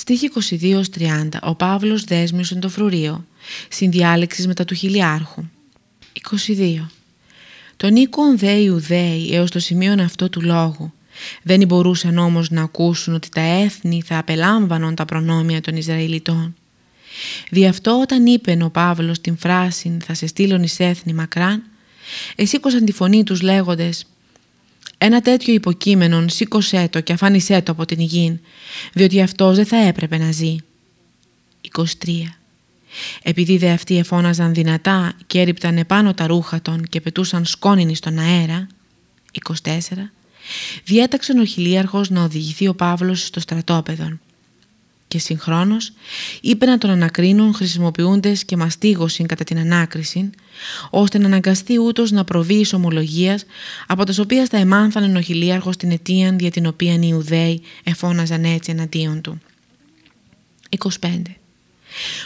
Στοίχη 22-30 Ο Παύλος δέσμιωσε το φρουρίο, συνδιάλεξης μετά του χιλιάρχου. 22. Τον οίκον δε Ιουδαίοι έως το σημείο αυτό του λόγου. Δεν μπορούσαν όμως να ακούσουν ότι τα έθνη θα απελάμβανον τα προνόμια των Ισραηλιτών. Δι' αυτό όταν είπε ο Παύλος την φράση «θα σε στείλουν εις έθνη μακράν», εσήκωσαν τη φωνή τους λέγοντες «Ένα τέτοιο υποκείμενον σήκωσέ το και αφάνισέ το από την υγιήν, διότι αυτός δεν θα έπρεπε να ζει». 23. Επειδή δε αυτοί εφώναζαν δυνατά και έριπταν επάνω τα ρούχα των και πετούσαν σκόνινοι στον αέρα, 24, διέταξε ο χιλίαρχος να οδηγηθεί ο Παύλος στο στρατόπεδο και συγχρόνως είπε να τον ανακρίνουν χρησιμοποιούντες και μαστίγωσιν κατά την ανάκριση, ώστε να αναγκαστεί ούτως να προβεί εις ομολογίας, από τις οποίες θα εμάνθανε ο χιλίαρχος την αιτία για την οποία οι Ιουδαίοι εφώναζαν έτσι εναντίον του. 25.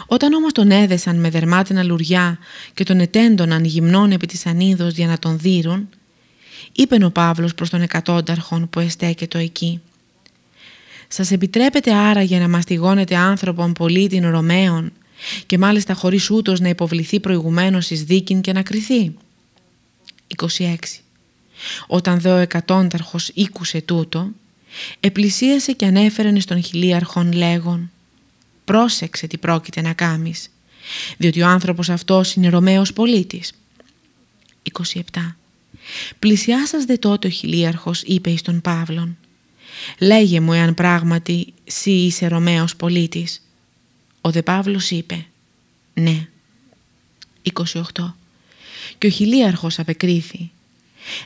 Όταν όμως τον έδεσαν με δερμάτινα λουριά και τον ετέντοναν γυμνών επί της ανίδος για να τον δίρουν, είπε ο Παύλος προς τον εκατόνταρχον που εστέκετο εκεί σας επιτρέπετε άρα για να μαστιγώνετε άνθρωπον πολίτην Ρωμαίων και μάλιστα χωρίς ούτως να υποβληθεί προηγουμένως εις δίκην και να κριθεί. 26. Όταν δε ο εκατόνταρχος ήκουσε τούτο, επλησίασε και ανέφερε στον χιλίαρχον λέγον «Πρόσεξε τι πρόκειται να κάμεις, διότι ο άνθρωπος αυτός είναι Ρωμαίος πολίτης». 27. Πλησιάσας δε τότε ο χιλίαρχος είπε εις τον Παύλον Λέγε μου εάν πράγματι σύ είσαι Ρωμαίος πολίτης. Ο δε Παύλος είπε «Ναι». 28. Και ο χιλίαρχος απεκρίθη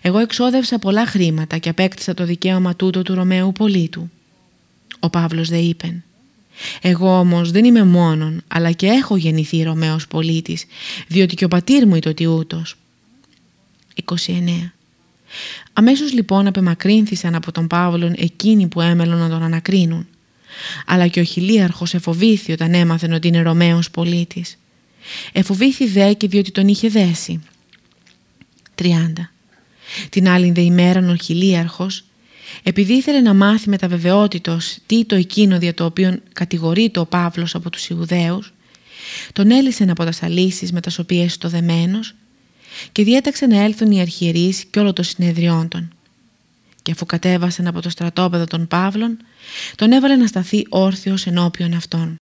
«Εγώ εξόδευσα πολλά χρήματα και απέκτησα το δικαίωμα τούτο του Ρωμαίου πολίτου». Ο Παύλος δε είπε «Εγώ όμως δεν είμαι μόνον, αλλά και έχω γεννηθεί Ρωμαίος πολίτης, διότι και ο πατήρ μου ήταν ούτως». 29. Αμέσως λοιπόν απεμακρύνθησαν από τον Παύλον εκείνοι που έμελον να τον ανακρίνουν. Αλλά και ο χιλίαρχος εφοβήθη όταν έμαθε ότι είναι Ρωμαίος πολίτης. Εφοβήθη δε και διότι τον είχε δέσει. 30. Την άλλη δε ημέραν ο χιλίαρχος επειδή ήθελε να μάθει με τα βεβαιότητος τι το εκείνο δια το οποίο κατηγορείται ο Παύλος από τους Ιουδαίους, τον έλυσε από τα σαλίσεις με τα οποίες το δεμένος και διέταξε να έλθουν οι αρχιερείς και όλο το συνεδριόν των. Και αφού κατέβασαν από το στρατόπεδο των Παύλων, τον έβαλε να σταθεί όρθιος ενώπιον αυτών.